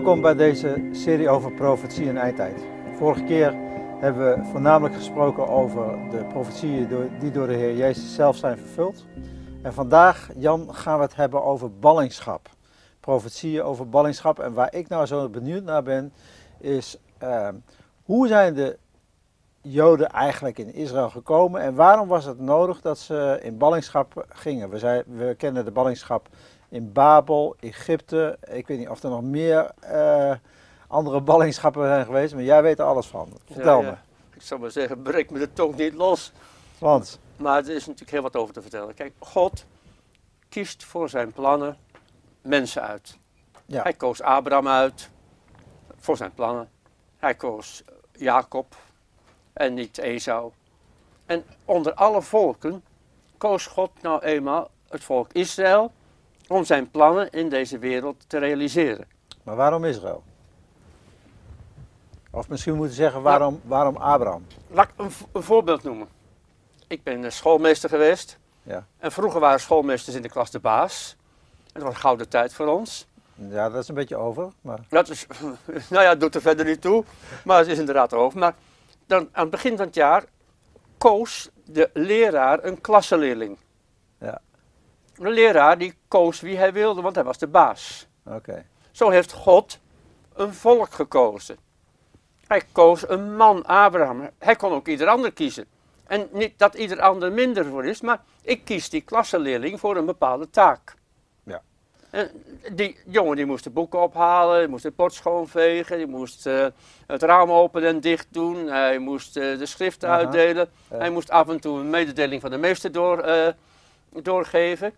Welkom bij deze serie over profetie en eindtijd. Vorige keer hebben we voornamelijk gesproken over de profetieën die door de Heer Jezus zelf zijn vervuld. En vandaag, Jan, gaan we het hebben over ballingschap. Profetieën over ballingschap. En waar ik nou zo benieuwd naar ben, is ehm, hoe zijn de Joden eigenlijk in Israël gekomen en waarom was het nodig dat ze in ballingschap gingen? We, we kennen de ballingschap in Babel, Egypte. Ik weet niet of er nog meer eh, andere ballingschappen zijn geweest, maar jij weet er alles van. Vertel Ja, ja. me. Ik zou maar zeggen, breek me de tong niet los. Want, Maar er is natuurlijk heel wat over te vertellen. Kijk, God kiest voor zijn plannen mensen uit. ja, Hij koos Abraham uit voor zijn plannen. Hij koos Jacob en niet Esau. En onder alle volken koos God nou eenmaal het volk Israël om zijn plannen in deze wereld te realiseren. maar waarom Israël? Of misschien moeten we zeggen, waarom, waarom Abraham? Laat ik een, vo- een voorbeeld noemen. Ik ben eh, schoolmeester geweest. Ja. En vroeger waren schoolmeesters in de klas de baas. Dat was een gouden tijd voor ons. Ja, dat is een beetje over, maar Dat is, nou ja, het doet er verder niet toe. Maar het is inderdaad over. Maar dan, aan het begin van het jaar koos de leraar een klassenleerling. De leraar die koos wie hij wilde, want hij was de baas. oké. Zo heeft God een volk gekozen. Hij koos een man, Abraham. Hij kon ook ieder ander kiezen. En niet dat ieder ander minder voor is, maar ik kies die klassenleerling voor een bepaalde taak. Ja. En die jongen die moest de boeken ophalen, die moest het bord schoonvegen, die moest eh, het raam open en dicht doen, hij moest eh, de schriften uitdelen, hij moest af en toe een mededeling van de meester door, eh, doorgeven.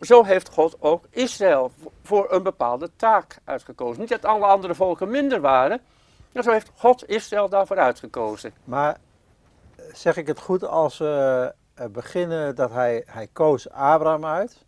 Zo heeft God ook Israël vo- voor een bepaalde taak uitgekozen. Niet dat alle andere volken minder waren, maar zo heeft God Israël daarvoor uitgekozen. Maar eh, zeg ik het goed als we eh, beginnen dat hij, hij koos Abraham uit?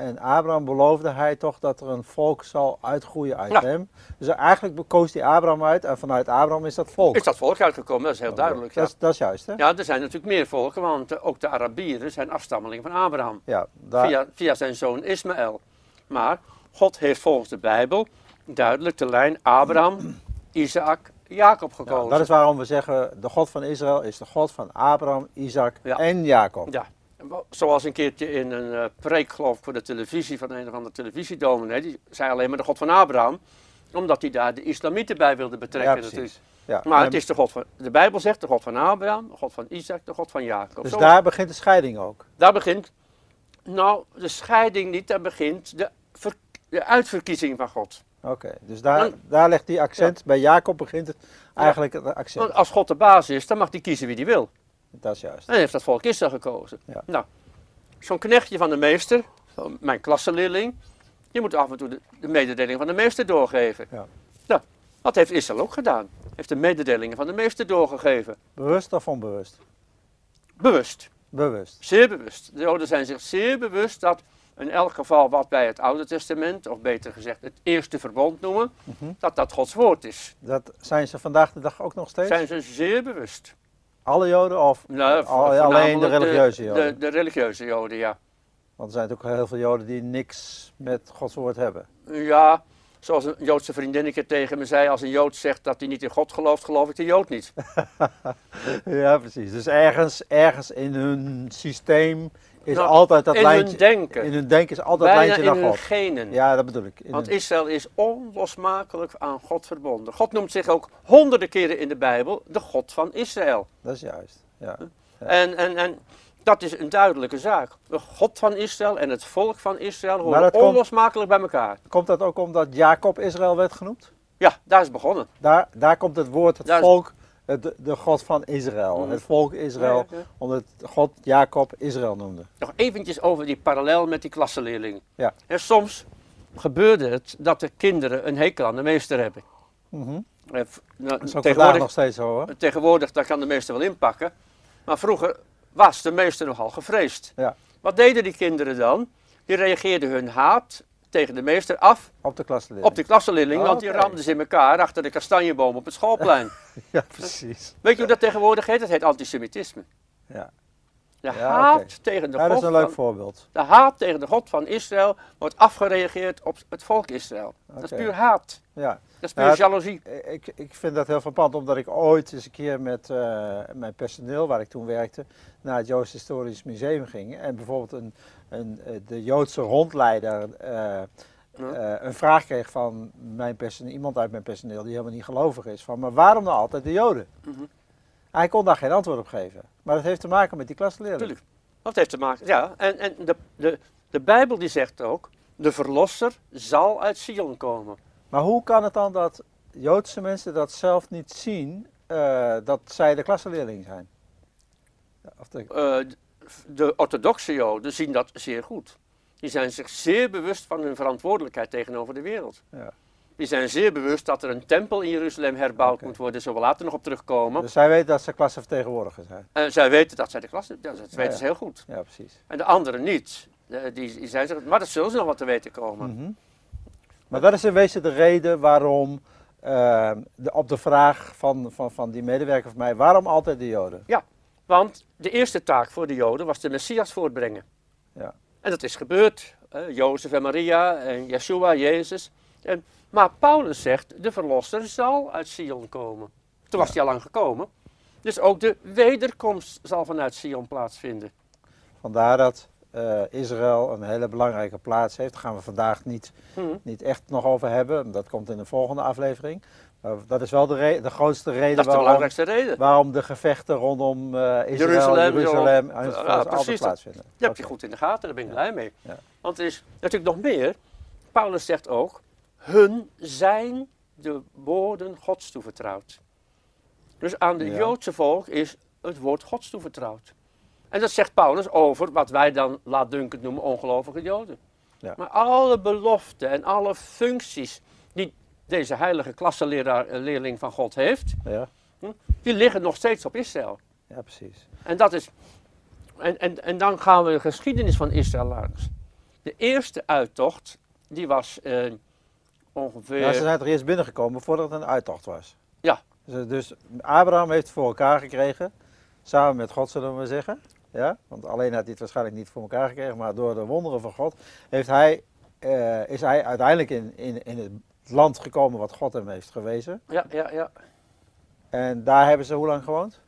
En Abraham beloofde hij toch dat er een volk zal uitgroeien uit Ja. hem. Dus eigenlijk koos hij Abraham uit en vanuit Abraham is dat volk. Is dat volk uitgekomen? Dat is heel duidelijk. Ja. Dat, is, dat is juist, hè? ja, er zijn natuurlijk meer volken, want eh, ook de Arabieren zijn afstammelingen van Abraham. Ja, daar, Via, via zijn zoon Ismaël. Maar God heeft volgens de Bijbel duidelijk de lijn Abraham, Isaac, Jacob ja, gekozen. dat is waarom we zeggen, de God van Israël is de God van Abraham, Isaac en Jacob. Ja, zoals een keertje in een eh, preek, geloof ik, voor de televisie van een of andere televisiedominee. Die zei alleen maar de God van Abraham, omdat hij daar de islamieten bij wilde betrekken Ja. Ja. Maar het is de God van, de Bijbel zegt de God van Abraham, de God van Isaac, de God van Jacob. dus Zo- daar begint de scheiding ook. daar begint, nou, de scheiding niet, daar begint de, ver- de uitverkiezing van God. Oké, dus daar, daar legt die accent, bij Jacob begint het eigenlijk het accent. Want als God de baas is, dan mag hij kiezen wie hij wil. Dat is juist. En heeft dat volk Israël gekozen. Ja. Nou, zo'n knechtje van de meester, mijn klassenleerling, die moet af en toe de, de mededeling van de meester doorgeven. Ja. Nou, dat heeft Israël ook gedaan. Heeft de mededelingen van de meester doorgegeven. Bewust of onbewust? Bewust, Bewust. zeer bewust. De Joden zijn zich zeer bewust dat in elk geval wat wij het Oude Testament, of beter gezegd het Eerste Verbond noemen, Mhm. dat dat Gods woord is. Dat zijn ze vandaag de dag ook nog steeds? Zijn ze zeer bewust. Alle Joden of Nou, Al- alleen de religieuze De, Joden? de religieuze Joden, ja. Want er zijn natuurlijk heel veel Joden die niks met Gods woord hebben. Ja, zoals een Joodse vriendin een keer tegen me zei, als een Jood zegt dat hij niet in God gelooft, geloof ik de Jood niet. ja, precies. Dus ergens, ergens in hun systeem is Nou, altijd dat in lijntje. hun denken, In hun denken is altijd bijna lijntje in naar hun God. genen. Ja, dat bedoel ik. In Want hun- Israël is onlosmakelijk aan God verbonden. God noemt zich ook honderden keren in de Bijbel de God van Israël. Dat is juist. Ja. Ja. En, en, en dat is een duidelijke zaak. De God van Israël en het volk van Israël horen onlosmakelijk bij elkaar. Komt dat ook omdat Jacob Israël werd genoemd? Ja, daar is begonnen. Daar, daar komt het woord, het Daar volk, de, de God van Israël. Mhm. Het volk Israël, omdat God Jacob Israël noemde. Nog eventjes over die parallel met die klassenleerlingen. Ja. En soms gebeurde het dat de kinderen een hekel aan de meester hebben. Mhm. Eh, nou, Dat is ook tegenwoordig, nog steeds zo hoor. tegenwoordig daar kan de meester wel inpakken. Maar vroeger was de meester nogal gevreesd. Ja. Wat deden die kinderen dan? Die reageerden hun haat tegen de meester af Op de klasleerling. op de klassenleerling, Oh, want die ramden ze in elkaar achter de kastanjeboom op het schoolplein. Ja, precies. Weet je hoe dat tegenwoordig heet? Dat heet antisemitisme. Ja. De Ja, haat tegen de Ja, dat God is een leuk van, voorbeeld. de haat tegen de God van Israël wordt afgereageerd op het volk Israël. Dat is puur haat. Ja. Dat is puur Ja, het- jaloezie. Ik, ik vind dat heel verpand, omdat ik ooit eens een keer met eh, mijn personeel, waar ik toen werkte, naar het Joods Historisch Museum ging. En bijvoorbeeld een, een, eh, de Joodse rondleider eh, een vraag kreeg van mijn personeel, iemand uit mijn personeel die helemaal niet gelovig is. Van, maar waarom nou altijd de Joden? Mhm. Hij kon daar geen antwoord op geven. Maar dat heeft te maken met die klasleerling. Tuurlijk. Dat heeft te maken, ja. En, en de, de, de Bijbel die zegt ook, de verlosser zal uit Sion komen. Maar hoe kan het dan dat Joodse mensen dat zelf niet zien, eh, dat zij de klasleerling zijn? Of de, Eh, de orthodoxe Joden zien dat zeer goed. Die zijn zich zeer bewust van hun verantwoordelijkheid tegenover de wereld. ja. Die zijn zeer bewust dat er een tempel in Jeruzalem herbouwd moet worden, zullen we later nog op terugkomen. Dus zij weten dat ze klassenvertegenwoordiger zijn. En zij weten dat zij de klas, ja, dat weten ja. ze heel goed. Ja, precies. En de anderen niet. Die, die zijn zich, maar dat zullen ze nog wat te weten komen. Mhm. Maar dat is in wezen de reden waarom, eh, de, op de vraag van, van, van die medewerker van mij, waarom altijd de Joden? Want de eerste taak voor de Joden was de Messias voortbrengen. Ja. En dat is gebeurd. Eh, Jozef en Maria en Yeshua, Jezus. En, maar Paulus zegt, de verlosser zal uit Sion komen. Toen was Ja. hij al lang gekomen. Dus ook de wederkomst zal vanuit Sion plaatsvinden. Vandaar dat eh, Israël een hele belangrijke plaats heeft. Daar gaan we vandaag niet, Hm. niet echt nog over hebben. Dat komt in de volgende aflevering. Dat is wel de, de grootste reden Dat is de waarom, belangrijkste reden. waarom de gevechten rondom eh Israël, Jeruzalem, Jeruzalem, ja, altijd precies. plaatsvinden. Dat heb je goed in de gaten, daar ben ik Ja. blij mee. Ja. Want er is natuurlijk nog meer. Paulus zegt ook, hun zijn de woorden Gods toevertrouwd. Dus aan de Ja. Joodse volk is het woord Gods toevertrouwd. En dat zegt Paulus over wat wij dan laatdunkend noemen ongelovige Joden. Ja. Maar alle beloften en alle functies die deze heilige klasseleerling van God heeft, Ja, die liggen nog steeds op Israël. ja, precies. En, dat is, en, en, en dan gaan we de geschiedenis van Israël langs. De eerste uittocht, die was eh, ongeveer... Ja, ze zijn er eerst binnengekomen voordat het een uittocht was. Ja. Dus, Abraham heeft het voor elkaar gekregen, samen met God zullen we zeggen. Ja? Want alleen had hij het waarschijnlijk niet voor elkaar gekregen, maar door de wonderen van God heeft hij, eh, is hij uiteindelijk in, in, in het land gekomen wat God hem heeft gewezen. Ja, ja, ja. En daar hebben ze hoe lang gewoond?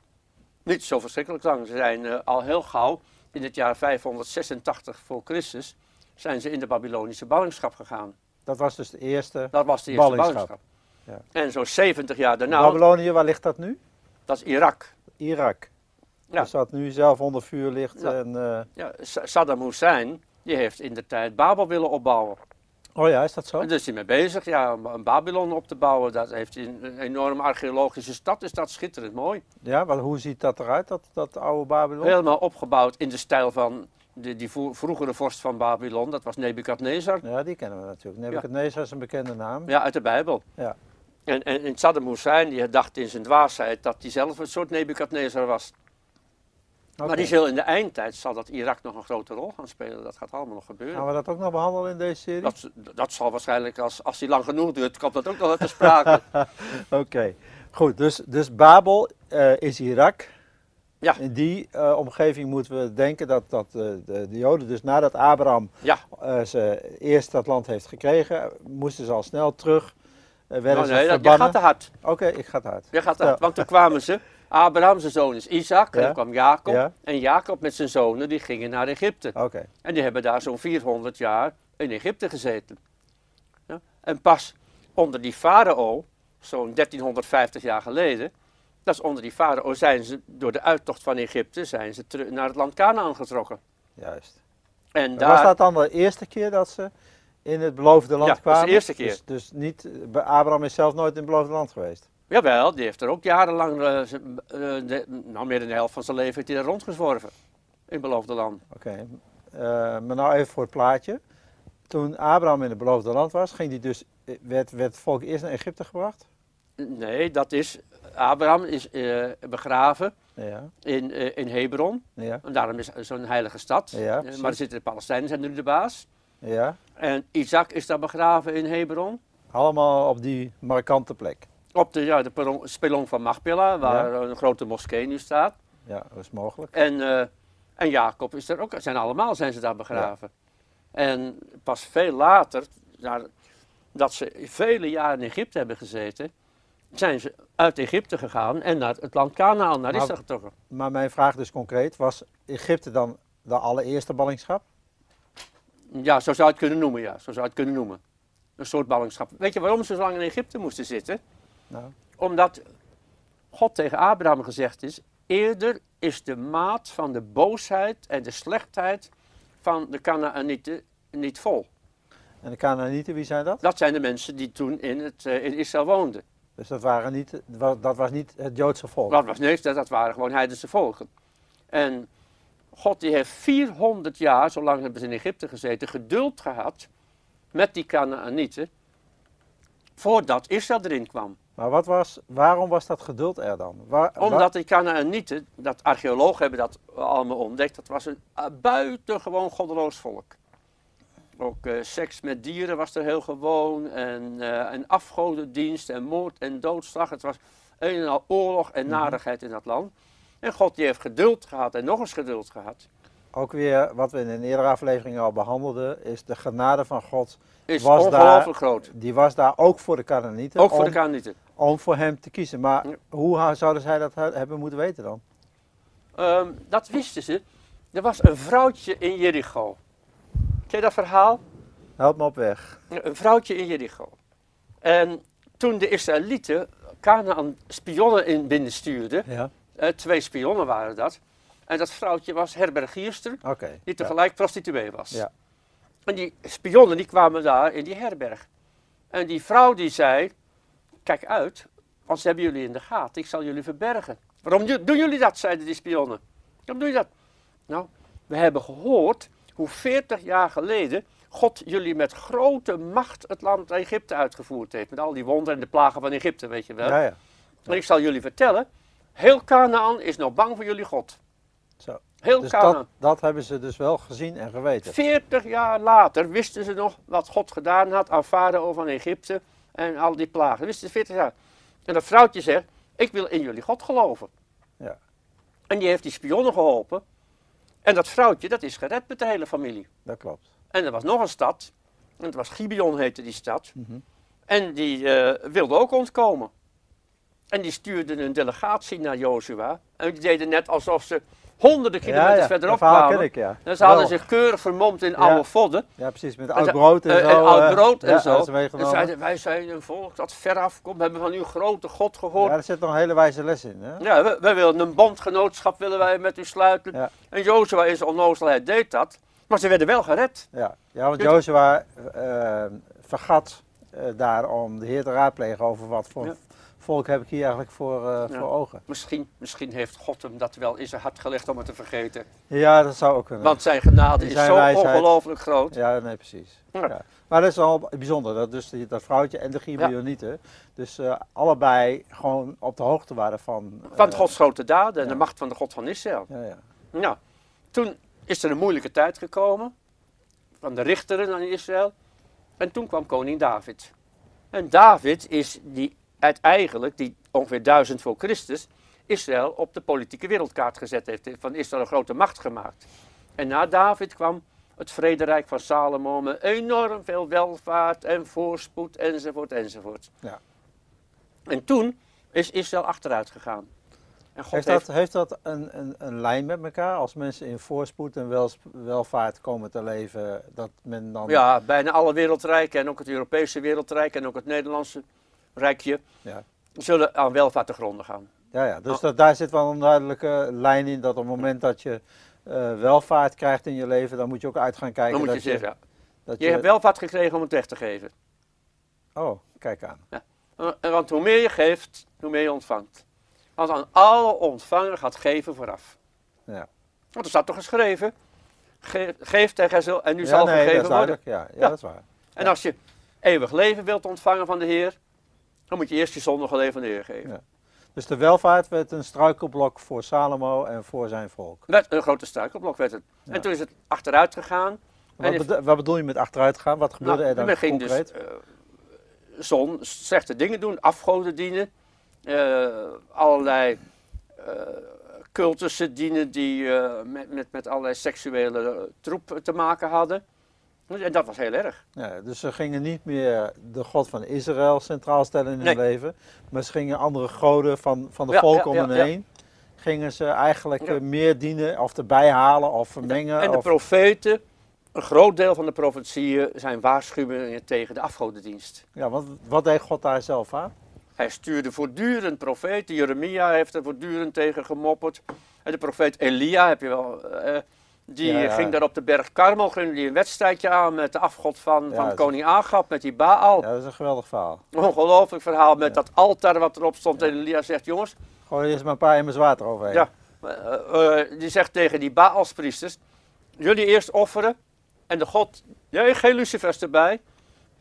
Niet zo verschrikkelijk lang. Ze zijn eh, al heel gauw, in het jaar 586 voor Christus, zijn ze in de Babylonische ballingschap gegaan. Dat was dus de eerste. Dat was de eerste Ballingschap. ballingschap. En zo'n 70 jaar daarna, Babylonië, waar ligt dat nu? dat is Irak. Irak. Ja. Dus dat nu zelf onder vuur ligt. Ja. En, eh, Ja, Sa- Saddam Hussein, die heeft in de tijd Babel willen opbouwen. oh ja, is dat zo? En daar is hij mee bezig, ja, om een Babylon op te bouwen. Dat heeft een, een enorme archeologische stad, is dat schitterend mooi. Ja, maar hoe ziet dat eruit, dat, dat oude Babylon? Helemaal opgebouwd in de stijl van de, die vroegere vorst van Babylon, dat was Nebukadnezar. Ja, die kennen we natuurlijk. Nebuchadnezzar is een bekende naam. Ja, uit de Bijbel. Ja. En, en, en Saddam Hussein, die dacht in zijn dwaasheid dat hij zelf een soort Nebukadnezar was. Maar die zal in de eindtijd zal dat Irak nog een grote rol gaan spelen. Dat gaat allemaal nog gebeuren. Gaan we dat ook nog behandelen in deze serie? Dat, dat zal waarschijnlijk, als, als die lang genoeg duurt, komt dat ook nog te sprake. Oké, goed. Dus, dus Babel eh, is Irak. Ja. In die eh, omgeving moeten we denken dat, dat eh, de, de Joden, dus nadat Abraham Ja. eh, ze eerst dat land heeft gekregen, moesten ze al snel terug. werden ze nee, dat, je verbannen. gaat te hard. Oké, ik ga het hard. Je gaat te Ja. hard. Want toen kwamen ze, Abraham, zijn zoon is Isaac, en dan kwam Jacob. Ja. En Jacob met zijn zonen, die gingen naar Egypte. Oké, En die hebben daar zo'n 400 jaar in Egypte gezeten. Ja? En pas onder die farao, zo'n 1350 jaar geleden, dat is onder die farao zijn ze door de uittocht van Egypte zijn ze terug naar het land Canaan getrokken. juist. En En daar, Was dat dan de eerste keer dat ze in het beloofde land Ja, dat is de kwamen? eerste keer. Dus, dus niet, bij Abraham is zelf nooit in het beloofde land geweest. jawel, die heeft er ook jarenlang, eh, eh, de- nou meer dan de helft van zijn leven heeft hij er rondgezworven. In het beloofde land. Oké, eh, maar nou even voor het plaatje. Toen Abraham in het beloofde land was, ging die dus, eh, werd, werd het volk eerst naar Egypte gebracht? Nee, dat is, Abraham is eh, begraven Ja, in, eh, in Hebron. ja, En daarom is zo'n heilige stad. Ja, Eh, maar er zitten de Palestijnen zijn nu de baas. ja. En Isaac is daar begraven in Hebron. Allemaal op die markante plek. Op de, ja, de spelong van Machpelah, waar een grote moskee nu staat. Ja, dat is mogelijk. En, En Jacob is er ook, zijn allemaal zijn ze daar begraven. En pas veel later, dat ze vele jaren in Egypte hebben gezeten, zijn ze uit Egypte gegaan en naar het land Canaan, naar Israël getrokken. Maar mijn vraag dus concreet, was Egypte dan de allereerste ballingschap? Ja, zo zou je het kunnen noemen, ja. Zo zou je het kunnen noemen. Een soort ballingschap. Weet je waarom ze zo lang in Egypte moesten zitten? Nou. Omdat God tegen Abraham gezegd is, eerder is de maat van de boosheid en de slechtheid van de Canaanieten niet vol. En de Canaanieten, wie zijn dat? Dat zijn de mensen die toen in, het, uh, in Israël woonden. Dus dat, waren niet, dat was niet het Joodse volk? Dat was niks, dat, dat waren gewoon heidense volken. En God die heeft 400 jaar, zo lang hebben ze in Egypte gezeten, geduld gehad met die Canaanieten, voordat Israël erin kwam. Maar wat was, waarom was dat geduld er dan? Waar, Omdat die Canaanieten, dat archeologen hebben dat allemaal ontdekt, dat was een buitengewoon goddeloos volk. Ook uh, seks met dieren was er heel gewoon en, uh, en afgodendienst en moord en doodslag. Het was een en al oorlog en mhm. narigheid in dat land. En God die heeft geduld gehad en nog eens geduld gehad. Ook weer wat we in een eerdere aflevering al behandelden, is de genade van God. Is was ongelooflijk groot. Die was daar ook voor de Canaanieten. Ook voor de Canaanieten. Om voor hem te kiezen. Maar hoe zouden zij dat hebben moeten weten dan? Um, dat wisten ze. Er was een vrouwtje in Jericho. Ken je dat verhaal? Help me op weg. Een vrouwtje in Jericho. En toen de Israëlieten Canaan spionnen in binnenstuurden, ja. Uh, twee spionnen waren dat. En dat vrouwtje was herbergierster, die tegelijk ja. prostituee was. Ja. En die spionnen die kwamen daar in die herberg. En die vrouw die zei, kijk uit, want ze hebben jullie in de gaten, ik zal jullie verbergen. Waarom doen jullie dat, zeiden die spionnen. Waarom doe je dat? Nou, we hebben gehoord hoe 40 jaar geleden God jullie met grote macht het land Egypte uitgevoerd heeft. Met al die wonderen en de plagen van Egypte, weet je wel. Ja, ja. En ik zal jullie vertellen, heel Canaan is nog bang voor jullie God. Zo. Heel dus dat, dat, hebben ze dus wel gezien en geweten. 40 jaar later wisten ze nog wat God gedaan had aan Farao van Egypte en al die plagen. wisten ze 40 jaar. En dat vrouwtje zegt, ik wil in jullie God geloven. Ja. En die heeft die spionnen geholpen. En dat vrouwtje, dat is gered met de hele familie. Dat klopt. En er was nog een stad, en het was Gibeon heette die stad. Mhm. En die uh, wilde ook ontkomen. En die stuurden een delegatie naar Jozua. En die deden net alsof ze honderden kilometers ja, verderop kwamen. Ik, ja. En ze hadden zich keurig vermomd in oude vodden. Ja, precies, met oud brood en, uh, zo. En oud brood en zo. En zeiden, wij zijn een volk dat veraf komt, we hebben van uw grote God gehoord. Ja, er zit nog een hele wijze les in. Hè? Ja, wij willen een bondgenootschap willen wij met u sluiten. En Jozua in zijn onnozelheid deed dat. Maar ze werden wel gered. Ja, ja want Jozua uh, vergat uh, daar om de Heer te raadplegen over wat voor volk heb ik hier eigenlijk voor, uh, voor ogen. Misschien, misschien heeft God hem dat wel in zijn hart gelegd om het te vergeten. Ja, dat zou ook kunnen. Want zijn genade is zo ongelooflijk groot. Ja, nee, precies. Ja. Maar dat is wel bijzonder, dat, dus die, dat vrouwtje en de Gibeonieten, dus uh, allebei gewoon op de hoogte waren van... Uh, van Gods grote daden en de macht van de God van Israël. Ja, ja. Nou, toen is er een moeilijke tijd gekomen van de richteren aan Israël. En toen kwam koning David. En David is die eigenlijk, die ongeveer duizend voor Christus, Israël op de politieke wereldkaart gezet heeft. Van Israël een grote macht gemaakt. En na David kwam het vrederijk van Salomo met enorm veel welvaart en voorspoed enzovoort enzovoort. Ja. En toen is Israël achteruit gegaan. heeft, dat, heeft dat een, een, een, lijn met elkaar? Als mensen in voorspoed en welvaart komen te leven, dat men dan... Ja, bijna alle wereldrijken en ook het Europese wereldrijk en ook het Nederlandse rijkje, ja. zullen aan welvaart te gronden gaan. Ja, ja. dus dat, daar zit wel een duidelijke lijn in dat op het moment dat je uh, welvaart krijgt in je leven, dan moet je ook uit gaan kijken. Dan moet je zeggen, ja. Dat je, je hebt welvaart gekregen om het weg te geven. Oh, kijk aan. Ja. Want hoe meer je geeft, hoe meer je ontvangt. Want aan alle ontvanger gaat geven vooraf. Ja. Want er staat toch geschreven, ge geef tegen en nu zal nee, gegeven worden. Ja, ja, ja, dat is waar. En als je eeuwig leven wilt ontvangen van de Heer, dan moet je eerst je zonde alleen van de Heer geven. Ja. Dus de welvaart werd een struikelblok voor Salomo en voor zijn volk. Met een grote struikelblok werd het. En toen is het achteruit gegaan. Wat, bedoel, wat bedoel je met achteruit gaan? Wat gebeurde nou, er dan ging concreet? Dus, uh, zon, slechte dingen doen, afgoden dienen, uh, allerlei uh, cultussen dienen die eh, met, met, met allerlei seksuele eh, troep te maken hadden. En dat was heel erg. Ja, dus ze gingen niet meer de God van Israël centraal stellen in hun leven, maar ze gingen andere goden van, van de Ja, ja, om hen heen. Gingen ze eigenlijk Ja. eh, meer dienen of erbij halen of vermengen. En de of, profeten, een groot deel van de profetieën zijn waarschuwingen tegen de afgodendienst. ja, want wat deed God daar zelf aan? Hij stuurde voortdurend profeten. Jeremia heeft er voortdurend tegen gemopperd. En de profeet Elia, heb je wel, eh, die Ja, ging daar op de berg Karmel, ging die een wedstrijdje aan met de afgod van, Ja, van koning Agab, met die Baal. Ja, dat is een geweldig verhaal. Ongelooflijk verhaal met dat altaar wat erop stond. En Elia zegt, jongens, Gooi er eerst maar een paar emmers water overheen. Ja. eh, eh, die zegt tegen die Baalspriesters, jullie eerst offeren en de God, nee, geen lucifers erbij.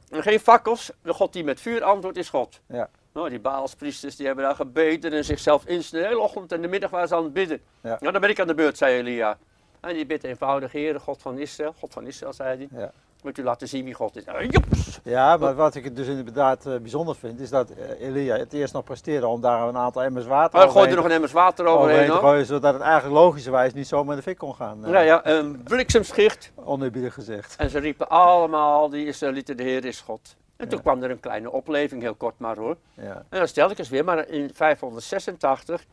En geen fakkels, de God die met vuur antwoordt is God. Ja. Nou, die Baalspriesters die hebben daar gebeden en zichzelf insneden. De hele ochtend en de middag waren ze aan het bidden. Ja. Nou, dan ben ik aan de beurt, zei Elia. En die bidt eenvoudig, Heer, God van Israël, God van Israël, zei hij. Ja. Moet u laten zien wie God is. Eh, joeps! Ja, maar wat ik dus inderdaad eh, bijzonder vind, is dat eh, Elia het eerst nog presteerde om daar een aantal emmers water Maar gooi er overheen nog een emmers water overheen te gooien, zodat het eigenlijk logischerwijs niet zomaar in de fik kon gaan. eh, Ja, ja, een bliksemschicht. Oneerbiedig gezegd. En ze riepen allemaal, die Israëlieten, de Heer is God. En toen Ja. kwam er een kleine opleving, heel kort maar hoor. Ja. En dan stel ik eens weer, maar in 586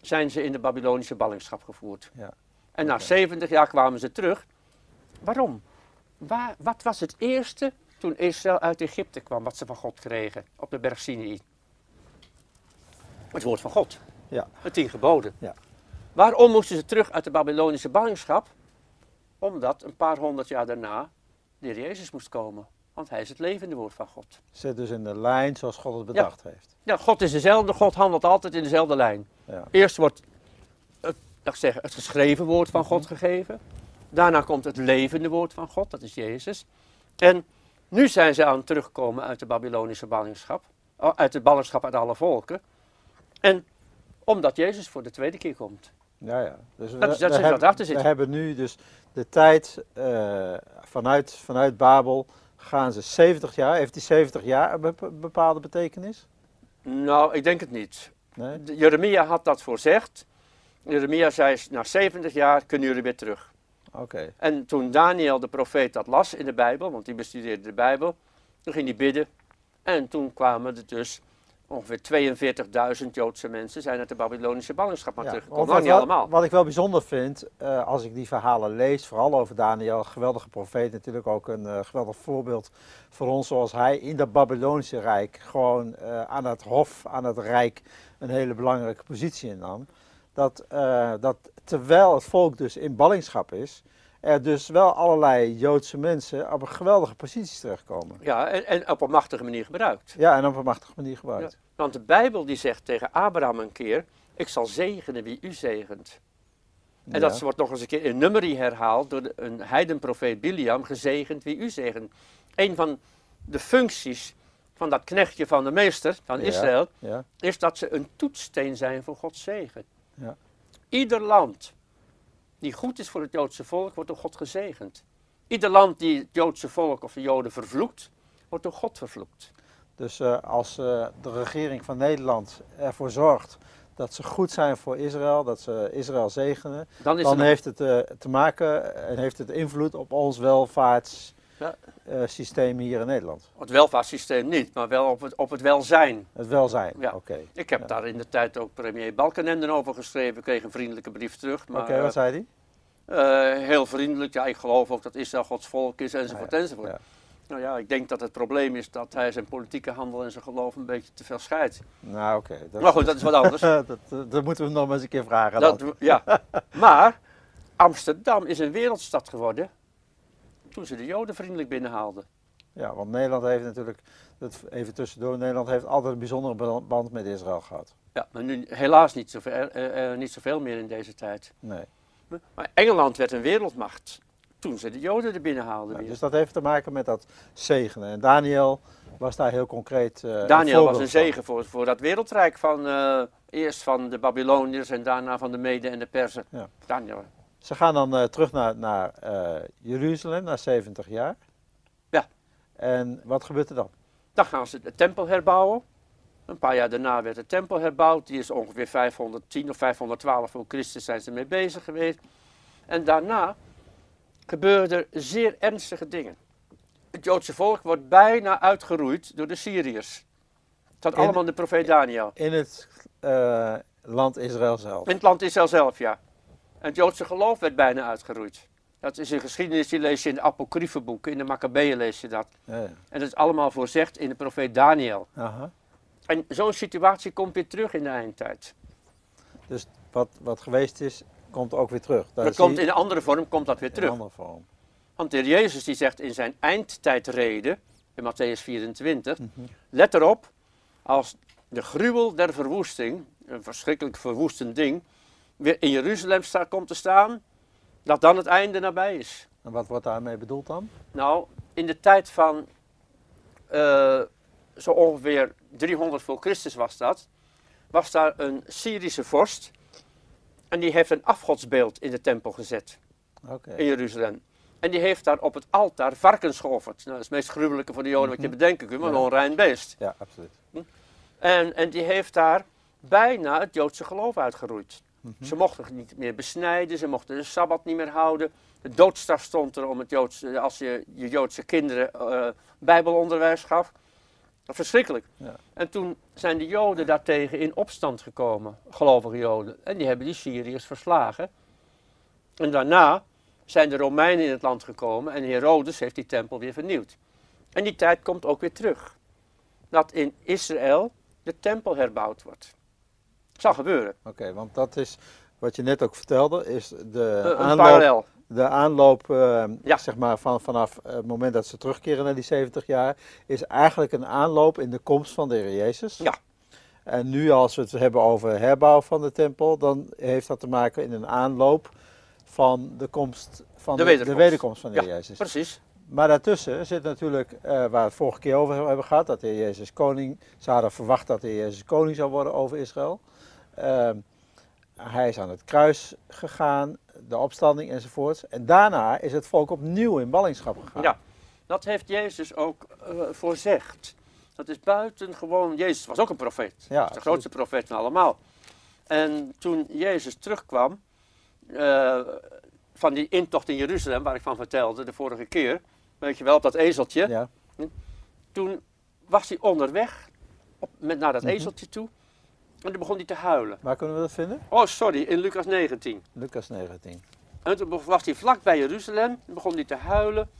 zijn ze in de Babylonische ballingschap gevoerd. Ja. En na Oké. 70 jaar kwamen ze terug. Waarom? Waar, wat was het eerste toen Israël uit Egypte kwam, wat ze van God kregen op de berg Sinai? Het woord van God. Ja. Het tien geboden. Ja. Waarom moesten ze terug uit de Babylonische ballingschap? Omdat een paar honderd jaar daarna de Heer Jezus moest komen. Want hij is het levende woord van God. Zit dus in de lijn zoals God het bedacht heeft. Ja, God is dezelfde, God handelt altijd in dezelfde lijn. Ja. Eerst wordt zeggen, het geschreven woord van God gegeven. Daarna komt het levende woord van God, dat is Jezus. En nu zijn ze aan het terugkomen uit de Babylonische ballingschap. oh, Uit de ballingschap uit alle volken. En omdat Jezus voor de tweede keer komt. Ja, ja. Dus we, Dat is- dat we is wat hebben, achter zit. we hebben nu dus de tijd eh, vanuit, vanuit Babel gaan ze 70 jaar. Heeft die 70 jaar een bep- bepaalde betekenis? Nou, ik denk het niet. Nee? Jeremia had dat voorzegd. Jeremia zei, na 70 jaar kunnen jullie weer terug. Oké. En toen Daniel de profeet dat las in de Bijbel, want die bestudeerde de Bijbel, toen ging hij bidden. En toen kwamen er dus ongeveer 42.000 Joodse mensen zijn uit de Babylonische ballingschap maar Ja, teruggekomen. Lang niet wat, allemaal. wat ik wel bijzonder vind, eh, als ik die verhalen lees, vooral over Daniel, geweldige profeet, natuurlijk ook een eh, geweldig voorbeeld voor ons, zoals hij in dat Babylonische Rijk gewoon eh, aan het hof, aan het Rijk, een hele belangrijke positie innam. Dat, eh, dat terwijl het volk dus in ballingschap is, er dus wel allerlei Joodse mensen op een geweldige posities terechtkomen. Ja, en, en op een machtige manier gebruikt. Ja, en op een machtige manier gebruikt. Want de Bijbel die zegt tegen Abraham een keer, ik zal zegenen wie u zegent. En Ja. dat wordt nog eens een keer in nummerie herhaald door de- een heidenprofeet Biliam, gezegend wie u zegent. Een van de functies van dat knechtje van de meester, van. Israël, Ja, is dat ze een toetssteen zijn voor Gods zegen. Ja. Ieder land die goed is voor het Joodse volk, wordt door God gezegend. Ieder land die het Joodse volk of de Joden vervloekt, wordt door God vervloekt. Dus eh, als eh, de regering van Nederland ervoor zorgt dat ze goed zijn voor Israël, dat ze Israël zegenen, Dan heeft het eh, te maken en heeft het invloed op ons Ja. welvaartssysteem hier in Nederland. het welvaartssysteem niet, maar wel op het, op het welzijn. Het welzijn. Ja. Oké. Ik heb Ja. daar in de tijd ook premier Balkenende over geschreven. Ik kreeg een vriendelijke brief terug. Oké, wat zei hij? eh, heel vriendelijk. Ja, ik geloof ook dat Israël Gods volk is, enzovoort, Ah, enzovoort. Nou ja, ik denk dat het probleem is dat hij zijn politieke handel en zijn geloof een beetje te veel scheidt. Nou, oké. Maar goed, dat is wat anders. dat, dat, moeten we nog maar eens een keer vragen. dat, dan. ja. Maar Amsterdam is een wereldstad geworden toen ze de Joden vriendelijk binnenhaalden. Ja, want Nederland heeft natuurlijk, dat even tussendoor, Nederland heeft altijd een bijzondere ba- band met Israël gehad. Ja, maar nu helaas niet zoveel, eh, eh, niet zoveel meer in deze tijd. Nee. Maar Engeland werd een wereldmacht toen ze de Joden er binnenhaalden Ja, weer. dus dat heeft te maken met dat zegenen. En Daniel was daar heel concreet. eh, Daniel was een zegen voor, voor dat wereldrijk van eh, eerst van de Babyloniërs en daarna van de Meden en de Persen. Ja. Daniel. Ze gaan dan eh, terug naar, naar eh, Jeruzalem, na 70 jaar. Ja. En wat gebeurt er dan? Dan gaan ze de tempel herbouwen. Een paar jaar daarna werd de tempel herbouwd. Die is ongeveer 510 of 512 voor Christus zijn ze mee bezig geweest. En daarna gebeurden er zeer ernstige dingen. Het Joodse volk wordt bijna uitgeroeid door de Syriërs. Het staat In- allemaal in de profeet Daniel. In het eh, land Israël zelf. In het land Israël zelf, ja. En het Joodse geloof werd bijna uitgeroeid. Dat is een geschiedenis, die lees je in de apocryfe boeken, in de Maccabeeën lees je dat. Ja, ja. En dat is allemaal voorzegd in de profeet Daniel. Aha. En zo'n situatie komt weer terug in de eindtijd. Dus wat, wat geweest is, komt ook weer terug. Daar Dat komt in een andere vorm komt dat weer in terug. andere vorm. Want de Heer Jezus die zegt in zijn eindtijdreden, in Matthäus 24, Mhm. let erop, als de gruwel der verwoesting, een verschrikkelijk verwoestend ding, weer in Jeruzalem staat, komt te staan, dat dan het einde nabij is. En wat wordt daarmee bedoeld dan? Nou, in de tijd van eh, zo ongeveer 300 voor Christus was dat, was daar een Syrische vorst en die heeft een afgodsbeeld in de tempel gezet in Jeruzalem. En die heeft daar op het altaar varkens geofferd. Nou, dat is het meest gruwelijke voor de Joden wat je Mhm. bedenken kunt, maar Ja. een onrein beest. Ja, absoluut. En, en die heeft daar bijna het Joodse geloof uitgeroeid. Mhm. Ze mochten niet meer besnijden, ze mochten de Sabbat niet meer houden. De doodstraf stond er om het Joodse, als je je Joodse kinderen eh, bijbelonderwijs gaf. Verschrikkelijk. Ja. En toen zijn de Joden daartegen in opstand gekomen, gelovige Joden. En die hebben die Syriërs verslagen. En daarna zijn de Romeinen in het land gekomen en Herodes heeft die tempel weer vernieuwd. En die tijd komt ook weer terug. Dat in Israël de tempel herbouwd wordt. Zal gebeuren. Oké, want dat is wat je net ook vertelde, is de een aanloop, parallel. de aanloop eh, Ja. zeg maar van, vanaf het moment dat ze terugkeren naar die 70 jaar, is eigenlijk een aanloop in de komst van de Heer Jezus. Ja. En nu als we het hebben over herbouw van de tempel, dan heeft dat te maken in een aanloop van de komst van De de, wederkomst. wederkomst van de Heer Ja, Jezus. Precies. Maar daartussen zit natuurlijk, eh, waar we het vorige keer over hebben gehad, dat de Heer Jezus koning, ze hadden verwacht dat de Heer Jezus koning zou worden over Israël. Ehm, hij is aan het kruis gegaan, de opstanding enzovoorts. En daarna is het volk opnieuw in ballingschap gegaan. Ja, dat heeft Jezus ook eh, voorzegd. Dat is buitengewoon. Jezus was ook een profeet. Ja, de absoluut. grootste profeet van allemaal. En toen Jezus terugkwam eh, van die intocht in Jeruzalem, waar ik van vertelde de vorige keer, weet je wel, op dat ezeltje. Ja, Toen was hij onderweg op, met, naar dat Mhm. ezeltje toe. En toen begon hij te huilen. waar kunnen we dat vinden? Oh, sorry, in Lucas 19. Lucas 19. En toen was hij vlak bij Jeruzalem, begon hij te huilen.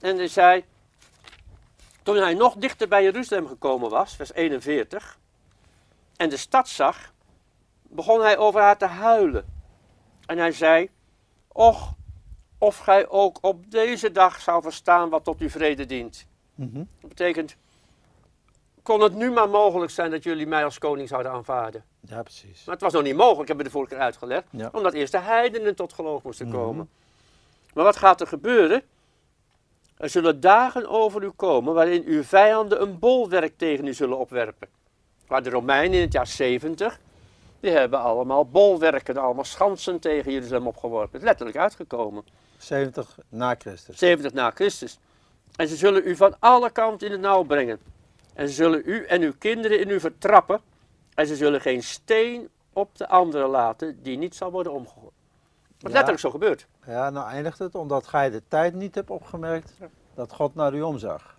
En hij zei, toen hij nog dichter bij Jeruzalem gekomen was, vers 41, en de stad zag, begon hij over haar te huilen. En hij zei, och, of gij ook op deze dag zou verstaan wat tot uw vrede dient. Mhm. Dat betekent, kon het nu maar mogelijk zijn dat jullie mij als koning zouden aanvaarden. Ja, precies. Maar het was nog niet mogelijk, hebben we de vorige keer uitgelegd. Ja. Omdat eerst de heidenen tot geloof moesten Mhm. komen. Maar wat gaat er gebeuren? Er zullen dagen over u komen waarin uw vijanden een bolwerk tegen u zullen opwerpen. Waar de Romeinen in het jaar 70, die hebben allemaal bolwerken, allemaal schansen tegen Jeruzalem opgeworpen. Het is letterlijk uitgekomen. 70 na Christus. 70 na Christus. En ze zullen u van alle kanten in het nauw brengen. En ze zullen u en uw kinderen in u vertrappen. En ze zullen geen steen op de andere laten die niet zal worden omgegooid. Wat Ja. letterlijk zo gebeurt. Ja, nou eindigt het omdat gij de tijd niet hebt opgemerkt dat God naar u omzag.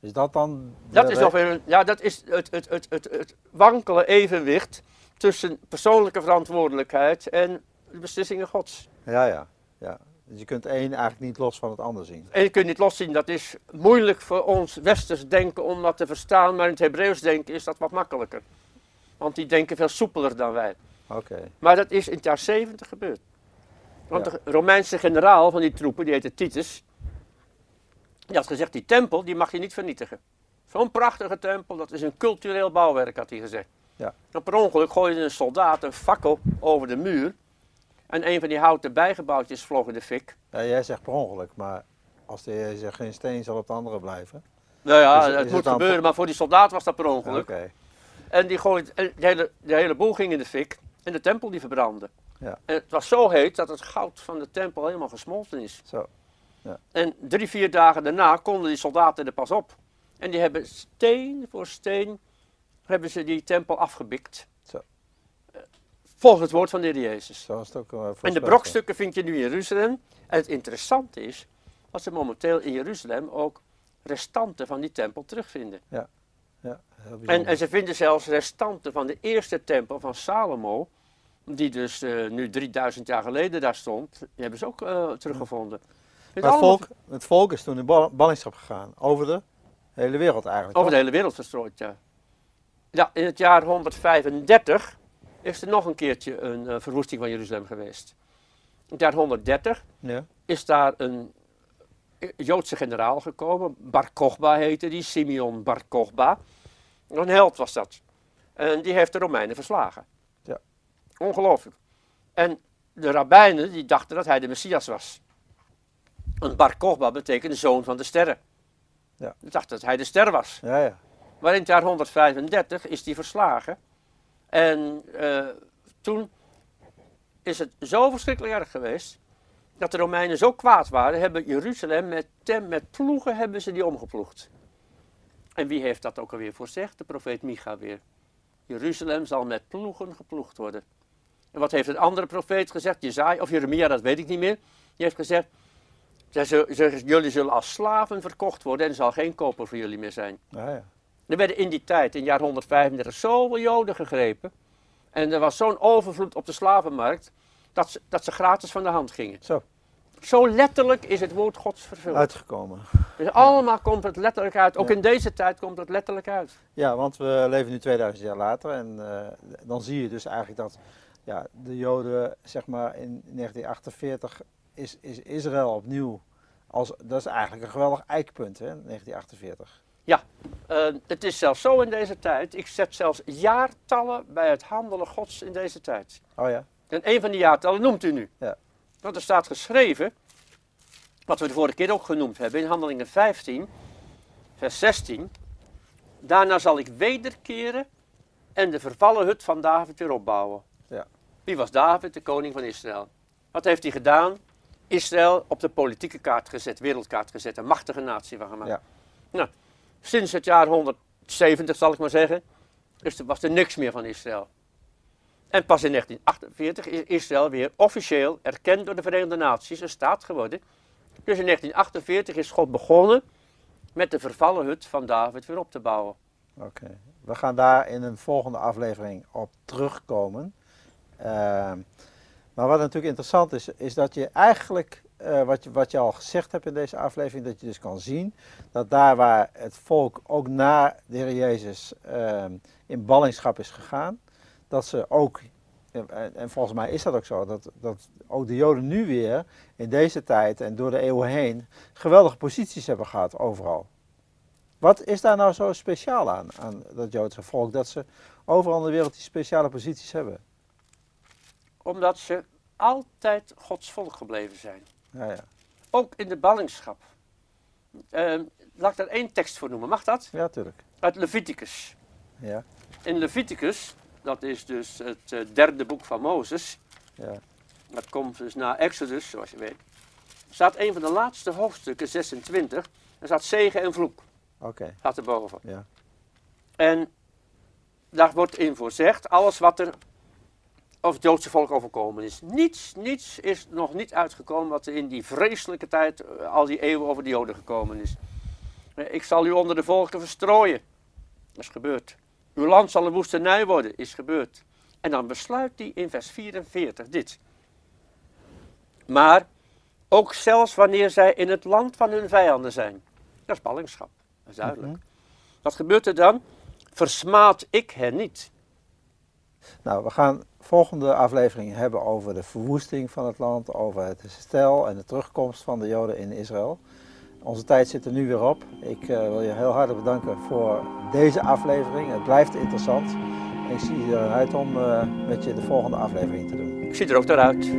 Is dat dan... Dat is nog weer een, ja, dat is het, het, het, het, het wankele evenwicht tussen persoonlijke verantwoordelijkheid en de beslissingen Gods. Ja, ja, ja. Dus je kunt één eigenlijk niet los van het ander zien. En je kunt niet loszien, dat is moeilijk voor ons westers denken om dat te verstaan, maar in het Hebreeuws denken is dat wat makkelijker. Want die denken veel soepeler dan wij. Oké. Maar dat is in het jaar 70 gebeurd. Want Ja. de Romeinse generaal van die troepen, die heette Titus, die had gezegd, die tempel die mag je niet vernietigen. Zo'n prachtige tempel, dat is een cultureel bouwwerk, had hij gezegd. Ja. En per ongeluk gooide een soldaat een fakkel over de muur. En een van die houten bijgebouwtjes vloog in de fik. Ja, jij zegt per ongeluk, maar als de zegt geen steen zal op de andere blijven. Nou ja, Is het- het is moet het gebeuren, maar voor die soldaat was dat per ongeluk. Oké. En die gooide, en de, hele, de hele boel ging in de fik en de tempel die verbrandde. Ja. En het was zo heet dat het goud van de tempel helemaal gesmolten is. Zo. En drie, vier dagen daarna konden die soldaten er pas op. En die hebben steen voor steen hebben ze die tempel afgebikt. Volgens het woord van de Heer Jezus. Zo is het ook. eh, En de brokstukken vind je nu in Jeruzalem. En het interessante is dat ze momenteel in Jeruzalem ook restanten van die tempel terugvinden. Ja, heel En, en ze vinden zelfs restanten van de eerste tempel van Salomo, die dus eh, nu 3000 jaar geleden daar stond, die hebben ze ook eh, teruggevonden. Het Maar het allemaal volk, het volk is toen in ball- ballingschap gegaan. Over de hele wereld eigenlijk. over de hele wereld verstrooid, ja. Ja, in het jaar 135 is er nog een keertje een eh, verwoesting van Jeruzalem geweest. In het jaar 130 Ja. is daar een Joodse generaal gekomen, Bar Kochba heette die, Simeon Bar Kochba. Een held was dat. En die heeft de Romeinen verslagen. Ja. Ongelooflijk. En de rabbijnen die dachten dat hij de Messias was. En Bar Kochba betekent zoon van de sterren. Ja. Die dachten dat hij de ster was. Ja, ja. Maar in het jaar 135 is die verslagen. En eh, toen is het zo verschrikkelijk erg geweest. Dat de Romeinen zo kwaad waren, hebben Jeruzalem met, met ploegen hebben ze die omgeploegd. En wie heeft dat ook alweer voorzegd? De profeet Micha weer. Jeruzalem zal met ploegen geploegd worden. En wat heeft een andere profeet gezegd? Jezaja of Jeremia, dat weet ik niet meer. Die heeft gezegd, ze- jullie zullen als slaven verkocht worden en er zal geen koper voor jullie meer zijn. ja, ja. Er werden in die tijd, in het jaar 135, zoveel Joden gegrepen. En er was zo'n overvloed op de slavenmarkt, dat ze, dat ze gratis van de hand gingen. Zo, Zo letterlijk is het woord Gods vervuld. uitgekomen. Dus allemaal komt het letterlijk uit. Ook Ja. in deze tijd komt het letterlijk uit. Ja, want we leven nu 2000 jaar later en eh, dan zie je dus eigenlijk dat ja, de Joden, zeg maar in 1948 is, is Israël opnieuw, als, dat is eigenlijk een geweldig eikpunt, hè, 1948. Eh, het is zelfs zo in deze tijd. Ik zet zelfs jaartallen bij het handelen Gods in deze tijd. Oh ja, En een van die jaartallen noemt u nu. Ja. Want er staat geschreven, wat we de vorige keer ook genoemd hebben, in Handelingen 15, vers 16. Daarna zal ik wederkeren en de vervallen hut van David weer opbouwen. Ja. Wie was David, de koning van Israël? Wat heeft hij gedaan? Israël op de politieke kaart gezet, wereldkaart gezet, een machtige natie van gemaakt. Ja. Nou, sinds het jaar 170 zal ik maar zeggen, was er niks meer van Israël. En pas in 1948 is Israël weer officieel erkend door de Verenigde Naties, een staat geworden. Dus in 1948 is God begonnen met de vervallen hut van David weer op te bouwen. oké. We gaan daar in een volgende aflevering op terugkomen. Ehm, maar wat natuurlijk interessant is, is dat je eigenlijk, eh, wat, je, wat je al gezegd hebt in deze aflevering, dat je dus kan zien dat daar waar het volk ook na de Heer Jezus ehm, in ballingschap is gegaan, dat ze ook, en, en volgens mij is dat ook zo, dat, dat ook de Joden nu weer in deze tijd en door de eeuwen heen geweldige posities hebben gehad overal. Wat is daar nou zo speciaal aan, aan dat Joodse volk, dat ze overal in de wereld die speciale posities hebben? Omdat ze altijd Gods volk gebleven zijn. Ja, ja. Ook in de ballingschap. Ehm, laat ik daar één tekst voor noemen, mag dat? ja tuurlijk. Uit Leviticus. Ja, In Leviticus, dat is dus het eh, derde boek van Mozes, ja, dat komt dus na Exodus, zoals je weet, staat een van de laatste hoofdstukken, 26, er staat zegen en vloek, oké. staat erboven. Ja. En daar wordt in voorzegd, alles wat er over het Joodse volk overkomen is. Niets, niets is nog niet uitgekomen wat er in die vreselijke tijd, eh, al die eeuwen over de Joden gekomen is. Eh, Ik zal u onder de volken verstrooien. Dat is gebeurd. Uw land zal een woestenij worden, is gebeurd. En dan besluit hij in vers 44 dit. Maar ook zelfs wanneer zij in het land van hun vijanden zijn. Dat is ballingschap, dat is duidelijk. Mhm. Wat gebeurt er dan? Versmaad ik hen niet. Nou, we gaan volgende aflevering hebben over de verwoesting van het land, over het herstel en de terugkomst van de Joden in Israël. Onze tijd zit er nu weer op. Ik eh, wil je heel hartelijk bedanken voor deze aflevering. Het blijft interessant. Ik zie er uit om eh, met je de volgende aflevering te doen. Ik zie er ook naar uit.